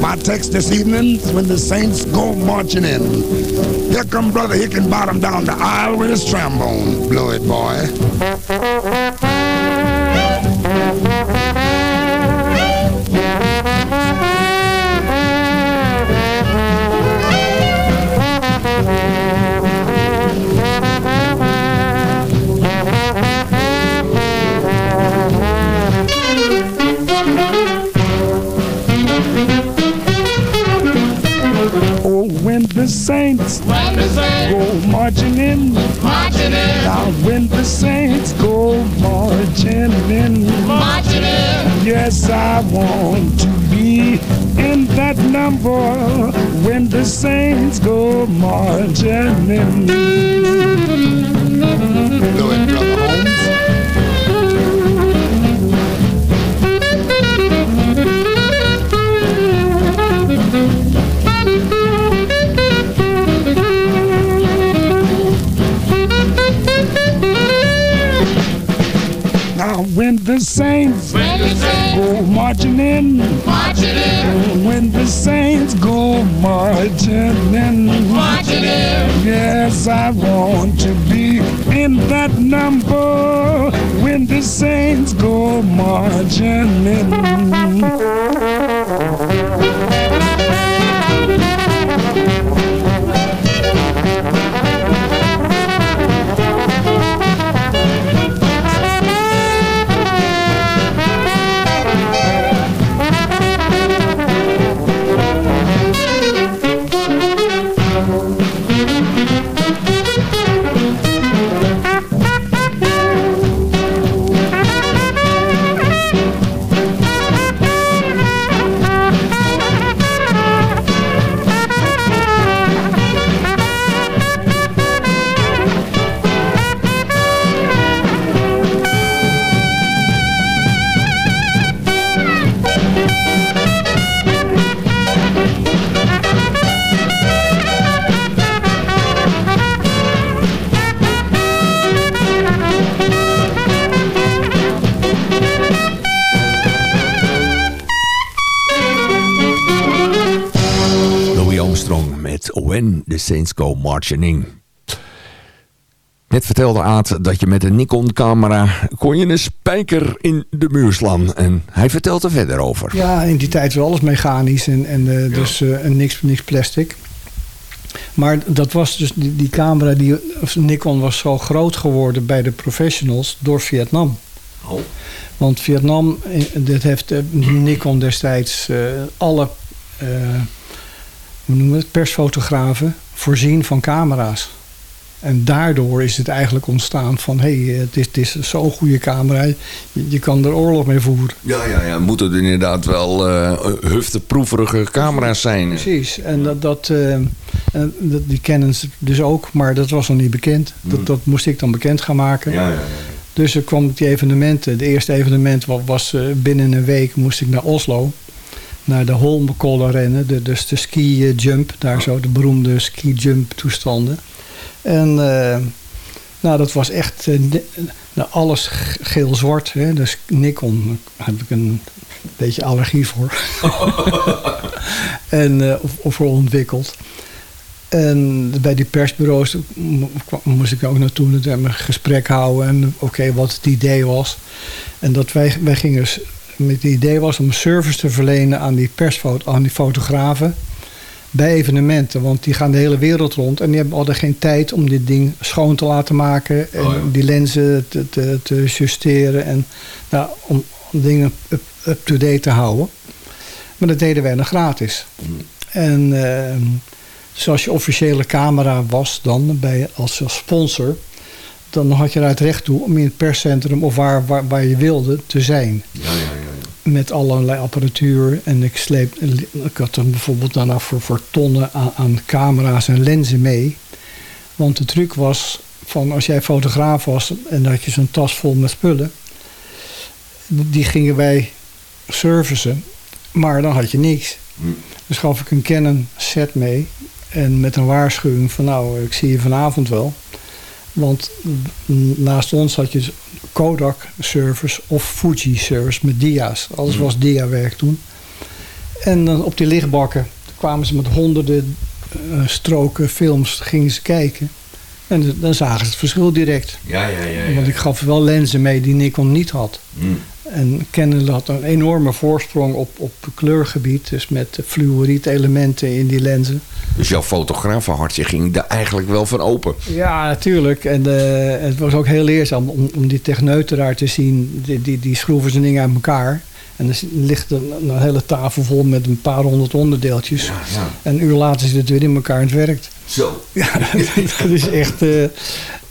My text this evening is when the saints go marching in. Here come Brother Hickenbottom down the aisle with his trombone. Blow it, boy. Saints, When the saints go marching in, marching in, now when the saints go marching in, marching in, yes, I want to be in that number. When the saints go marching in. Blow it, Brother the saints when the saints go marching in, marching in, when the saints go marching in, marching in, Yes, I want to be in that number. When the saints go marching in. When the Saints Go Marching In. Net vertelde Aad dat je met een Nikon-camera kon je een spijker in de muur slaan. En hij vertelt er verder over. Ja, in die tijd was alles mechanisch en, en eh, dus eh, en niks, niks plastic. Maar dat was dus die, die camera, die, of Nikon was zo groot geworden bij de professionals door Vietnam. Oh. Want Vietnam, eh, dit heeft Nikon destijds alle hoe noemen we het, persfotografen voorzien van camera's. En daardoor is het eigenlijk ontstaan van... hé, hey, het is, het is zo'n goede camera, je, je kan er oorlog mee voeren. Ja, ja, ja. Moeten er inderdaad wel uh, hufteproeverige camera's zijn. Precies, en dat, dat, uh, en dat, die kennen ze dus ook, maar dat was nog niet bekend. Dat, Hmm. dat moest ik dan bekend gaan maken. Ja, ja, ja. Dus er kwam die evenementen. De eerste evenement was, was uh, binnen een week moest ik naar Oslo. Naar de Holmenkollen rennen, de, dus de ski jump. Daar zo de beroemde ski jump toestanden. En uh, nou, dat was echt uh, nou, alles geel-zwart. Dus Nikon, daar heb ik een beetje allergie voor. en, uh, of, of voor ontwikkeld. En bij die persbureaus moest ik ook naartoe en een gesprek houden. En oké, okay, wat het idee was. En dat wij, wij gingen, het idee was om service te verlenen aan die persfoto, aan die fotografen. Bij evenementen, want die gaan de hele wereld rond. En die hebben hadden geen tijd om dit ding schoon te laten maken. En oh ja. die lenzen te, te, te, justeren. En nou, om, om dingen up-to-date up te houden. Maar dat deden wij dan gratis. Mm. En... Uh, zoals je officiële camera was dan bij, als sponsor... dan had je er het recht toe om in het perscentrum of waar, waar, waar je wilde te zijn. Ja, ja, ja, Met allerlei apparatuur. En ik, sleep, ik had dan bijvoorbeeld daarna voor, voor tonnen aan, aan camera's en lenzen mee. Want de truc was van als jij fotograaf was en had je zo'n tas vol met spullen... die gingen wij servicen, maar dan had je niks. Hm. Dus gaf ik een Canon set mee en met een waarschuwing van nou, ik zie je vanavond wel. Want naast ons had je Kodak service of Fuji service met dia's. Alles was dia-werk toen. En dan op die lichtbakken kwamen ze met honderden eh, stroken films, gingen ze kijken. En dan zagen ze het verschil direct. Ja, ja, ja. Want ik gaf wel lenzen mee die Nikon niet had. Mm. En Canon had een enorme voorsprong op, op kleurgebied. Dus met fluorietelementen in die lenzen. Dus jouw fotografenhartje ging daar eigenlijk wel van open. Ja, natuurlijk. En eh, het was ook heel leerzaam om, om die techneuten daar te zien. Die, die, die schroeven zijn dingen uit elkaar. En er ligt een, een hele tafel vol met een paar honderd onderdeeltjes. Ja, ja. En een uur later zit het weer in elkaar en het werkt. Zo. Ja, dat is echt... eh,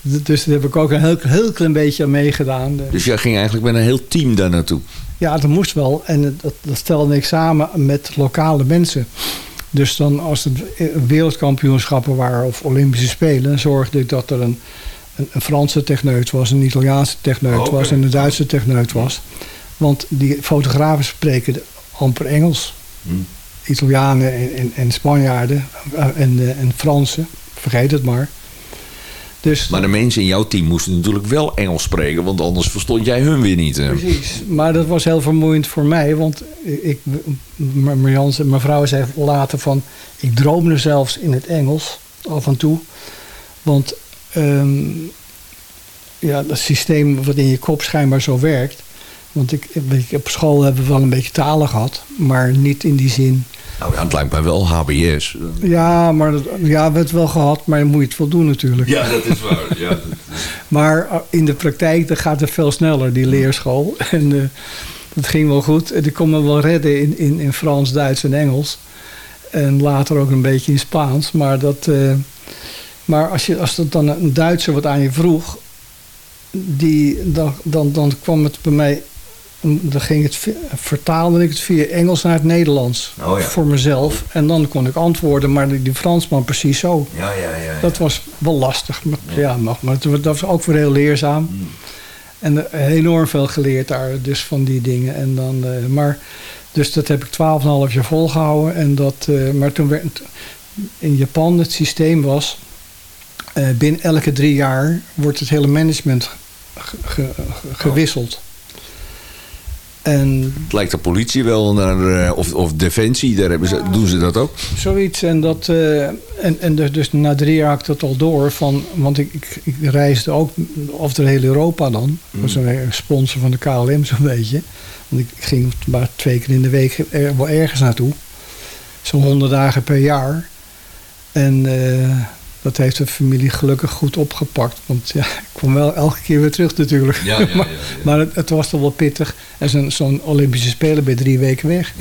dus daar heb ik ook een heel, heel klein beetje aan meegedaan. Dus jij ging eigenlijk met een heel team daar naartoe. Ja, dat moest wel. En dat, dat stelde ik samen met lokale mensen. Dus dan als het wereldkampioenschappen waren of Olympische Spelen... zorgde ik dat er een, een, een Franse techneut was, een Italiaanse techneut Oh, was... en een Duitse techneut was. Want die fotografen spreken amper Engels. Hm. Italianen en, en, en Spanjaarden eh, en, eh, en Fransen. Vergeet het maar. Dus Maar de mensen in jouw team moesten natuurlijk wel Engels spreken, want anders verstond jij hun weer niet. Precies, maar dat was heel vermoeiend voor mij. Want ik, mijn vrouw zei later van... Ik droomde zelfs in het Engels, af en toe. Want ehm, ja, dat systeem wat in je kop schijnbaar zo werkt... Want ik, weet je, op school hebben we wel een beetje talen gehad. Maar niet in die zin... Nou ja, het lijkt mij wel HBS. Ja, maar dat, ja, we hebben het wel gehad, maar dan moet je het wel doen natuurlijk. Ja, dat is waar. Ja, dat- Maar uh, in de praktijk dan gaat het veel sneller, die leerschool. En uh, dat ging wel goed. En ik kon me wel redden in, in, in Frans, Duits en Engels. En later ook een beetje in Spaans. Maar, dat, uh, maar als, je, als dat dan een Duitser wat aan je vroeg... Die, dan, dan, dan kwam het bij mij... Dan ging het, vertaalde ik het via Engels naar het Nederlands. Oh ja. Voor mezelf. En dan kon ik antwoorden. Maar die, die Fransman precies zo. ja, ja, ja, ja. Dat was wel lastig. Maar, ja. maar, maar dat was ook weer heel leerzaam. Mm. En uh, enorm veel geleerd daar dus van die dingen. En dan, uh, maar, dus dat heb ik 12,5 jaar volgehouden. En dat, uh, maar toen werd in Japan het systeem was... eh, binnen elke drie jaar wordt het hele management ge, ge, gewisseld. En, het lijkt de politie wel naar, uh, of, of defensie, daar hebben ze, ja, doen ze dat ook? Zoiets. En, dat, uh, en, en dus, dus na drie jaar had ik dat al door. Van, want ik, ik, ik reisde ook over de hele Europa dan. Ik was een sponsor van de KLM zo'n beetje. Want ik ging maar twee keer in de week er, wel ergens naartoe. Zo'n honderd dagen per jaar. En uh, dat heeft de familie gelukkig goed opgepakt. Want ja, ik kwam wel elke keer weer terug natuurlijk. Ja, ja, ja, maar, maar het, het, was toch wel pittig. En zo'n zo Olympische Spelen ben je drie weken weg.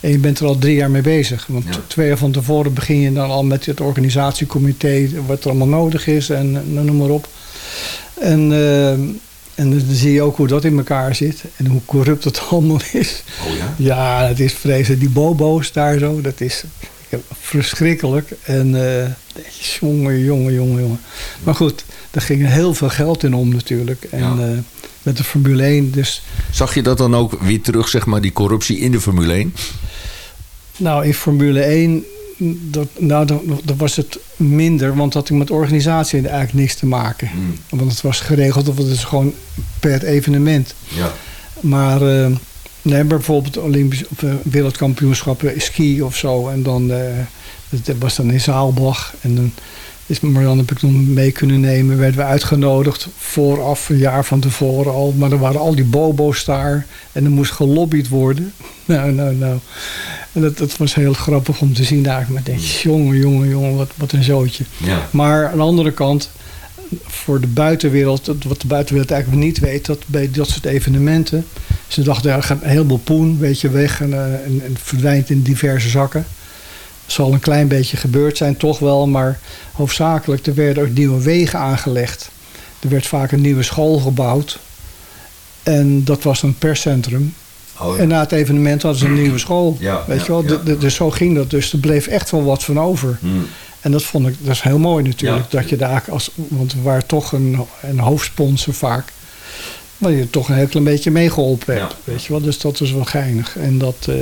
En je bent er al drie jaar mee bezig. Want twee jaar van tevoren begin je dan al met het organisatiecomité... wat er allemaal nodig is en nou, noem maar op. En, uh, en dan zie je ook hoe dat in elkaar zit. En hoe corrupt het allemaal is. Oh ja? Ja, het is vreselijk. Die bobo's daar zo, dat is verschrikkelijk. En uh, jongen, jongen, jongen, jongen. Maar goed, er ging heel veel geld in om natuurlijk. En ja. uh, met de Formule 1 dus... Zag je dat dan ook weer terug, zeg maar, die corruptie in de Formule 1? Nou, in Formule 1... Dat, nou, dat, dat was het minder, want dat had met organisatie eigenlijk niks te maken. Mm. Want het was geregeld, of het is gewoon per evenement. Ja. Maar... Uh, Nee, bijvoorbeeld Olympische of, uh, wereldkampioenschappen ski of zo. En dan uh, dat was dan in Zaalbach. En dan is Marianne heb ik toen mee kunnen nemen. Werden we uitgenodigd vooraf, een jaar van tevoren al. Maar er waren al die bobo's daar. En er moest gelobbyd worden. Nou, nou, nou. En dat, dat was heel grappig om te zien daar. Maar denk je, jongen, jongen, jongen, wat, wat een zootje. Ja. Maar aan de andere kant, voor de buitenwereld, wat de buitenwereld eigenlijk niet weet, dat bij dat soort evenementen, ze dachten, er gaat een heleboel poen, weet je, weg en, uh, en, en, verdwijnt in diverse zakken. Zal een klein beetje gebeurd zijn, toch wel, maar hoofdzakelijk, er werden ook nieuwe wegen aangelegd. Er werd vaak een nieuwe school gebouwd. En dat was een perscentrum. Oh, ja. En na het evenement hadden ze een nieuwe school. Ja, weet ja, je wel? Ja, de, de, dus zo ging dat. Dus er bleef echt wel wat van over. Hmm. En dat vond ik, dat is heel mooi natuurlijk. Dat je daar als, want we waren toch een, een hoofdsponsor vaak. Waar je toch een heel klein beetje meegeholpen hebt. Weet je wel? Dus dat was wel geinig. En dat, uh,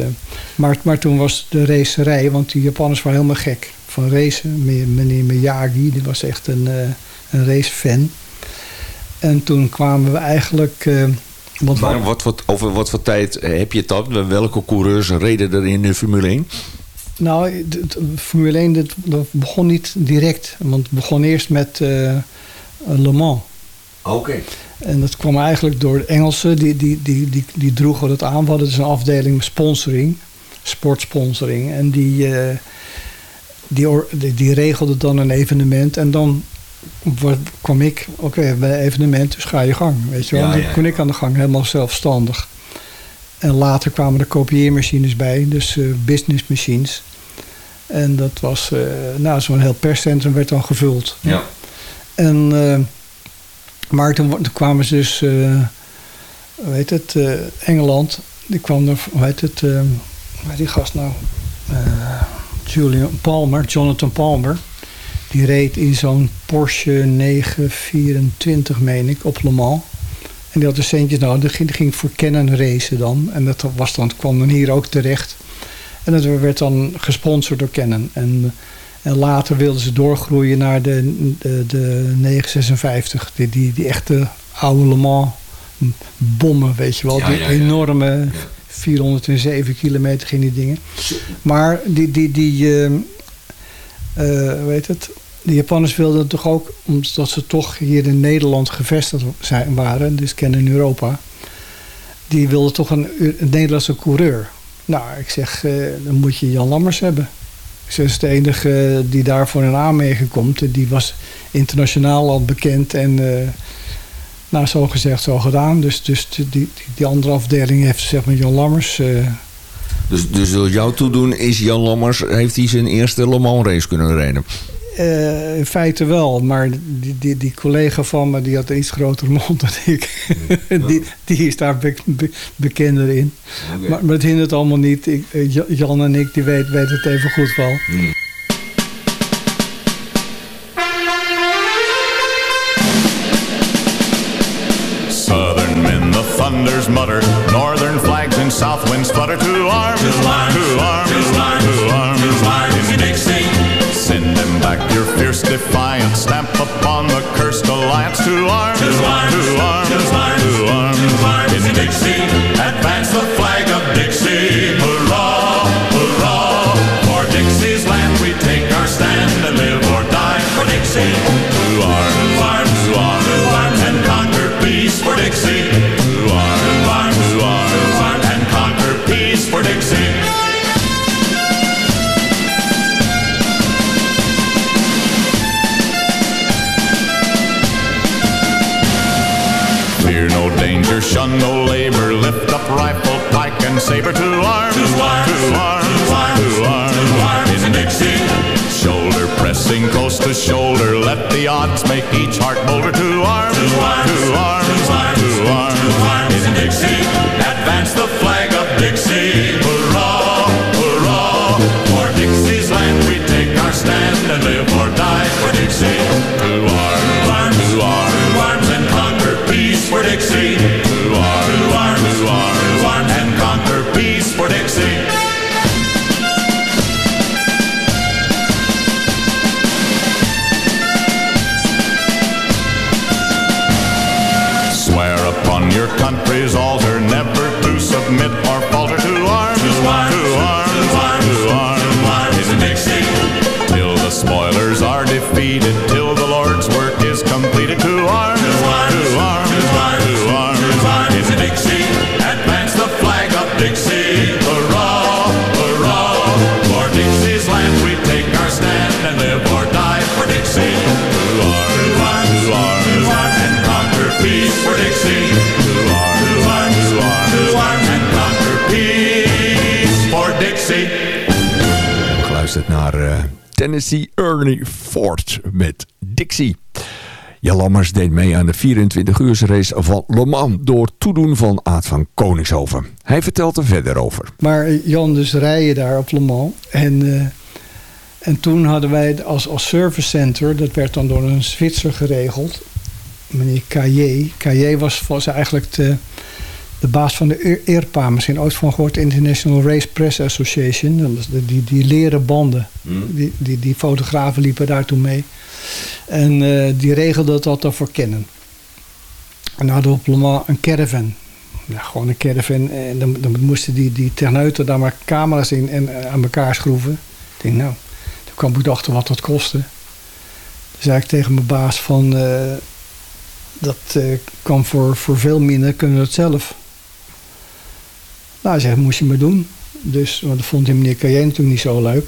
maar, maar toen was de racerij, want die Japanners waren helemaal gek van racen. Meneer Miyagi, die was echt een, uh, een racefan. En toen kwamen we eigenlijk... eh, want Maar wat, wat, over wat voor tijd heb je het dan? Welke coureurs reden er in de Formule 1? Nou, de, de Formule 1 dat, dat begon niet direct. Want het begon eerst met eh, Le Mans. Oké. En dat kwam eigenlijk door de Engelsen. Die, die, die, die, die droegen dat aan. We hadden dus een afdeling sponsoring. Sportsponsoring. En die, eh, die, die, die regelde dan een evenement. En dan wa- kwam ik... Oké, bij evenement, dus ga je gang. Weet je wel. Ja, Dan ja, kon ik aan de gang, helemaal zelfstandig. En later kwamen er kopieermachines bij. Dus eh, business machines. En dat was... eh, nou, zo'n heel perscentrum werd dan gevuld. Ja. En, maar toen, kwamen ze dus, eh, hoe heet het, eh, Engeland. Die kwam er, hoe heet het, eh, hoe die gast nou? Julian Palmer, Jonathan Palmer. Die reed in zo'n Porsche 924, meen ik, op Le Mans. En die had de centjes nou, die ging, ging voor Canon racen dan. En dat was dan, kwam dan hier ook terecht. En dat werd dan gesponsord door Canon. En, en later wilden ze doorgroeien naar de, de, de 956. Die, die, die echte oude Le Mans bommen, weet je wel. Ja, die ja, enorme 407 kilometer in die dingen. Maar die, die, die ehm, eh, het? De Japanners wilden het toch ook, omdat ze toch hier in Nederland gevestigd zijn, waren, dus kennen in Europa. Die wilden toch een, een Nederlandse coureur. Nou, ik zeg, eh, dan moet je Jan Lammers hebben. Dat is de enige die daarvoor in aanmerking komt. Die was internationaal al bekend en eh, nou, zo gezegd, zo gedaan. Dus, dus die, die, andere afdeling heeft zeg maar Jan Lammers... eh, Dus, dus door jou toedoen is Jan Lammers, heeft hij zijn eerste Le Mans race kunnen rijden? Eh, in feite wel, maar die, die, die collega van me die had een iets grotere mond dan ik. die, die is daar be- be- bekender in. Maar, maar het hindert allemaal niet. Ik, eh, Ja- Jan en ik die weten, weten het even goed wel. Southern men, the thunders mutter. Northern flags and south winds flutter. To arms, to arms, to arms, back your fierce defiance. Stamp upon the cursed alliance. To arms, to arms, to arms, rifle, pike, and saber to arms, to arms, to arms, to arms, in Dixie. Shoulder pressing close to shoulder, let the odds make each heart bolder. To arms, to arms, to arms, to arms, in Dixie. Advance the flag of Dixie, Naar eh, Tennessee Ernie Ford met Dixie. Jan Lammers deed mee aan de 24-uursrace van Le Mans... door toedoen van Aad van Koningshoven. Hij vertelt er verder over. Maar eh, Jan dus rijden daar op Le Mans. En, eh, en toen hadden wij als, als service center, dat werd dan door een Zwitser geregeld. Meneer Caillé. Caillé was, was eigenlijk de, de baas van de IRPA, misschien ooit van gehoord, International Race Press Association. Die, die leren banden. Die, die, die fotografen liepen daar toen mee. En eh, die regelde dat voor Canon. En hadden we op Le Mans een caravan. Ja, gewoon een caravan. En dan, dan moesten die, die techneuten daar maar camera's in en eh, aan elkaar schroeven. Ik denk, nou, toen kwam ik erachter wat dat kostte. Toen zei ik tegen mijn baas van... eh, dat eh, kan voor, voor veel minder, kunnen we het zelf. Nou, hij zegt, moest je maar doen. Dus, want dat vond die meneer Cayenne natuurlijk niet zo leuk.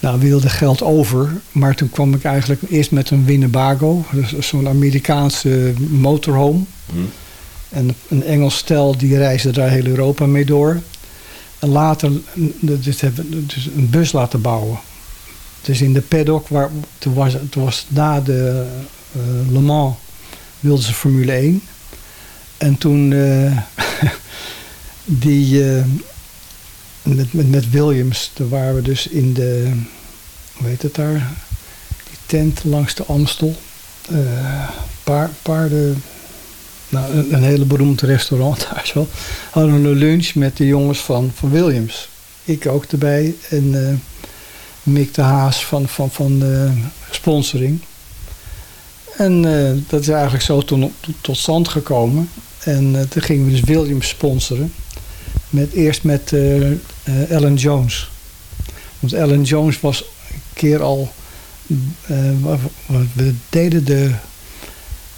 Nou, we wilden geld over. Maar toen kwam ik eigenlijk eerst met een Winnebago. Dus zo'n Amerikaanse motorhome. En een Engels stel die reisde daar heel Europa mee door. En later dus hebben dus een bus laten bouwen. Dus in de paddock, waar, toen, was, toen was na de eh, Le Mans, wilden ze Formule 1. En toen eh, die eh, met, met, met Williams, toen waren we dus in de, hoe heet het daar, die tent langs de Amstel. Eh, paar, paarden, nou, een, hele beroemd restaurant daar zo. Hadden we een lunch met de jongens van, van Williams. Ik ook erbij en eh, Mick de Haas van, van, van sponsoring. En dat is eigenlijk zo tot, tot stand gekomen. En toen gingen we dus Williams sponsoren. Met, eerst met eh eh, Alan Jones. Want Alan Jones was een keer al... eh, we deden de,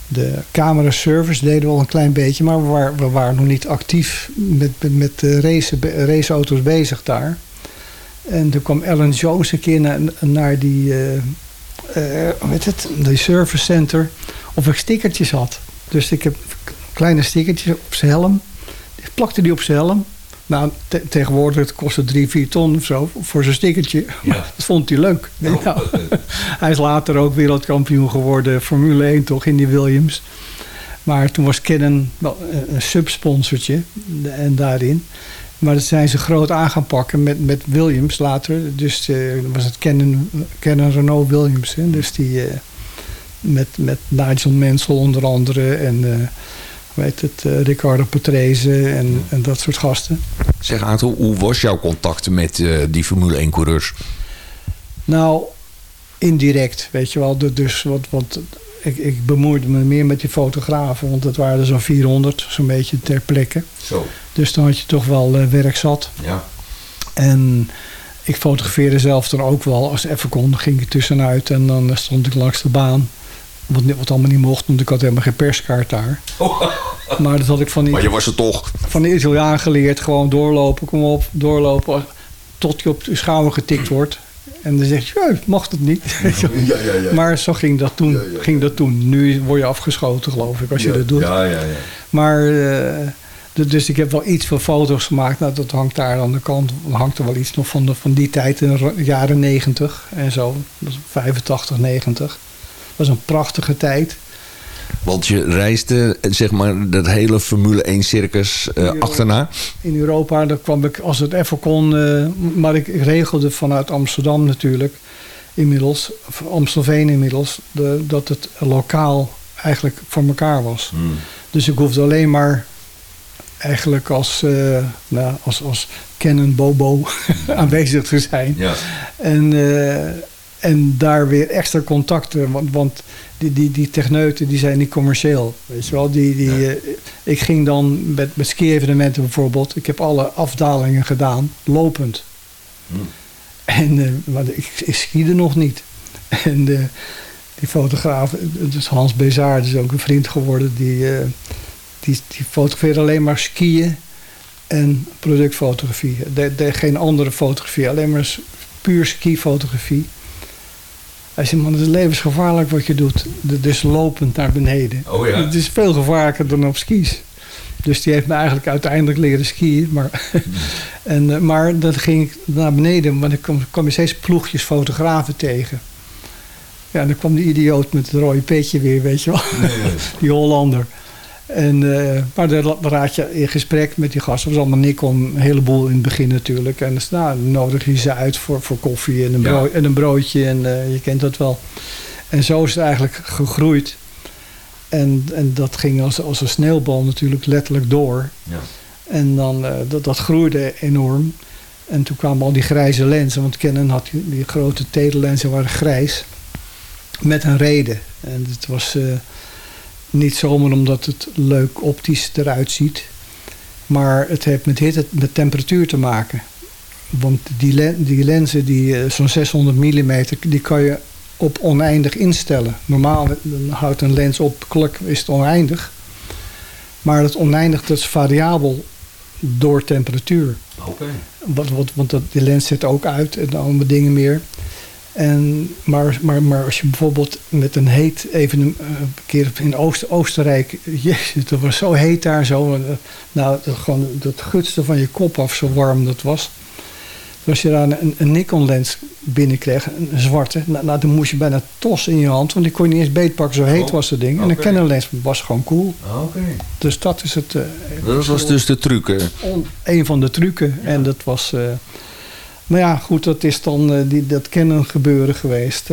de camera service deden we al een klein beetje. Maar we waren, we waren nog niet actief met, met, de race, raceauto's bezig daar. En toen kwam Alan Jones een keer naar, die... eh, eh, hoe heet het? Die service center. Of ik stickertjes had. Dus ik heb kleine stickertjes op zijn helm. Ik plakte die op zijn helm. Nou, te- tegenwoordig het kostte drie, vier ton of zo voor zijn stickertje. Dat vond hij leuk. Nou, hij is later ook wereldkampioen geworden. Formule 1 toch, in die Williams. Maar toen was Canon wel een- een subsponsortje. En daarin. Maar dat zijn ze groot aan gaan pakken met, met Williams later. Dus eh, was het Canon, Canon Renault Williams. Hè? Dus die eh, met, met Nigel Mansell onder andere. En eh weet het, eh, Riccardo Patrese en, en dat soort gasten. Zeg Ato, hoe was jouw contact met eh, die Formule 1 coureurs? Nou, indirect, weet je wel. Du- Dus wat, wat, ik, ik bemoeide me meer met die fotografen. Want dat waren er zo'n 400, zo'n beetje ter plekke. Zo. Dus dan had je toch wel eh, werk zat. Ja. En ik fotografeerde zelf dan ook wel. Als het even kon, ging ik tussenuit. En dan stond ik langs de baan. Wat, wat allemaal niet mocht, want ik had helemaal geen perskaart daar. Maar dat had ik van die, Maar je was er toch. van de Italiaan geleerd. Gewoon doorlopen, kom op, doorlopen. Tot je op de schouder getikt wordt. En dan zeg je, mag dat niet. Ja, ja, ja. Maar zo ging dat toen. Ging dat toen. Nu word je afgeschoten, geloof ik, als je dat doet. Ja, ja, ja. Maar, eh, dus ik heb wel iets van foto's gemaakt. Nou, dat hangt daar aan de kant. Hangt er wel iets nog van, de, van die tijd, in de jaren 90 en zo. Dat was 85, 90. Was een prachtige tijd. Want je reisde, zeg maar, dat hele Formule 1 circus eh, achterna. In Europa, daar kwam ik als het even kon. eh, maar ik, ik regelde vanuit Amsterdam natuurlijk. Inmiddels, Amstelveen inmiddels. De, dat het lokaal eigenlijk voor elkaar was. Dus ik hoefde alleen maar eigenlijk als, eh, nou, als, als Bobo aanwezig te zijn. Ja. En, en daar weer extra contacten. Want, want die, die, die techneuten die zijn niet commercieel. Weet je wel? Die, die, eh, ik ging dan met, met ski-evenementen bijvoorbeeld. Ik heb alle afdalingen gedaan, lopend. En uh, maar ik, ik skiede nog niet. En uh, die fotograaf, dus Hans Bezaar, is ook een vriend geworden. Die, die, die fotografeerde alleen maar skiën en productfotografie. De, de, geen andere fotografie, alleen maar puur skifotografie. Hij zei, man, het is levensgevaarlijk wat je doet. Dus lopend naar beneden. Oh ja. Het is veel gevaarlijker dan op skis. Dus die heeft me eigenlijk uiteindelijk leren skiën. Maar, en, uh, maar dan ging ik naar beneden, want ik kwam, kwam je steeds ploegjes fotografen tegen. Ja, dan kwam die idioot met het rode petje weer, weet je wel. Nee, nee. die Hollander. En, uh, maar dan raad je in gesprek met die gasten. Dat was allemaal Nikon, een heleboel in het begin natuurlijk. En dus, nou, dan nodig je ze uit voor, voor koffie en een, brood, ja. en een broodje. En uh, je kent dat wel. En zo is het eigenlijk gegroeid. En, en dat ging als, als een sneeuwbal natuurlijk letterlijk door. Ja. En dan, eh, dat, dat groeide enorm. En toen kwamen al die grijze lenzen. Want Canon had die, die grote telelenzen waren grijs. Met een reden. En het was eh, niet zomaar omdat het leuk optisch eruit ziet. Maar het heeft met hitte, met temperatuur te maken. Want die, len- die lenzen, die, eh, zo'n 600 mm, die kan je op oneindig instellen. Normaal dan houdt een lens op, klok is het oneindig. Maar dat oneindig dat is variabel door temperatuur. Oké. Wat, wat, want dat, die lens zet ook uit en allemaal dingen meer. En, maar, maar, maar als je bijvoorbeeld met een heet even een, eh, keer in Oost, Oostenrijk, jezus, het was zo heet daar zo. eh, Nou, dat, gewoon, dat gutste van je kop af, zo warm dat was. Dus als je daar een, een Nikon lens binnenkreeg, een, een zwarte, nou, nou, dan moest je bijna tos in je hand, want die kon je niet eens beetpakken, zo heet Oh, was het ding. En een. Canon lens was gewoon cool. Oké. Dus dat is het. eh, Dat was dus de truc. hè? on- een van de trucken. En dat was. eh, maar ja, goed, dat is dan eh, die, dat kennen gebeuren geweest.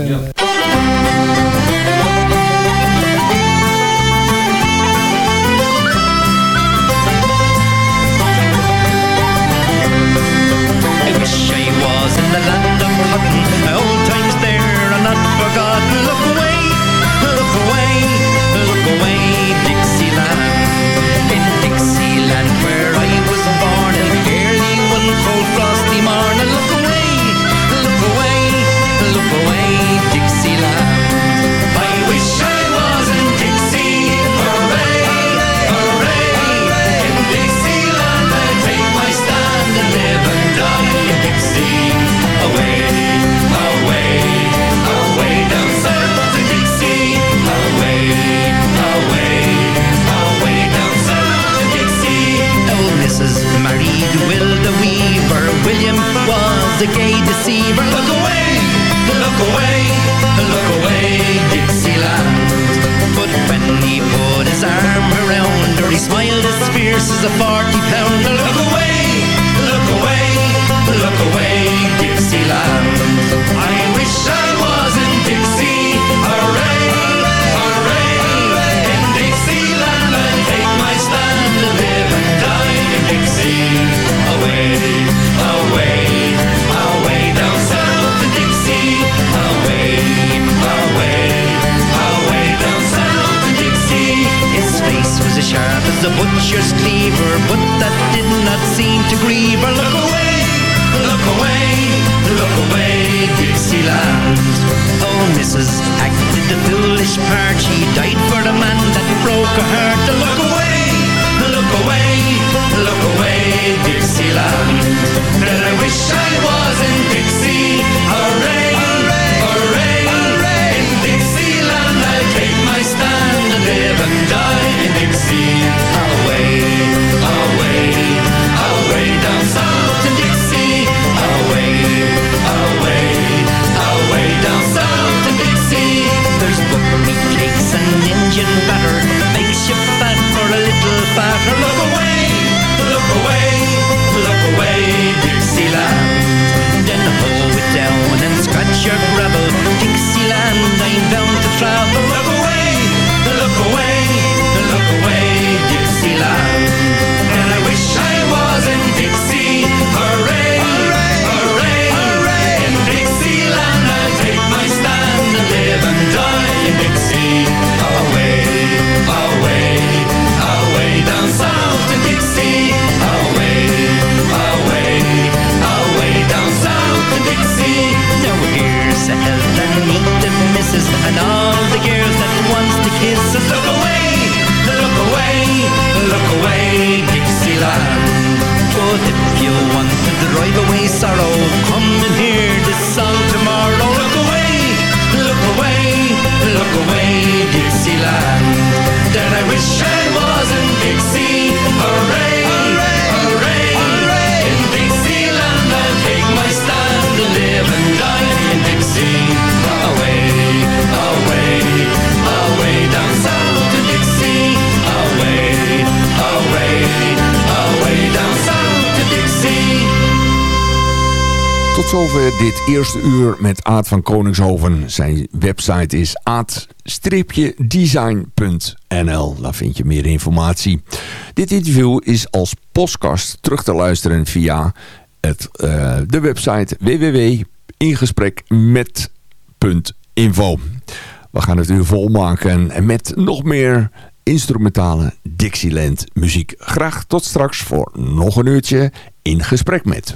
Zover dit eerste uur met Aad van Koningshoven. Zijn website is aad-design.nl. Daar vind je meer informatie. Dit interview is als podcast terug te luisteren via het, uh, de website www.ingesprekmet.info. We gaan het uur volmaken met nog meer instrumentale Dixieland muziek. Graag tot straks voor nog een uurtje in gesprek met.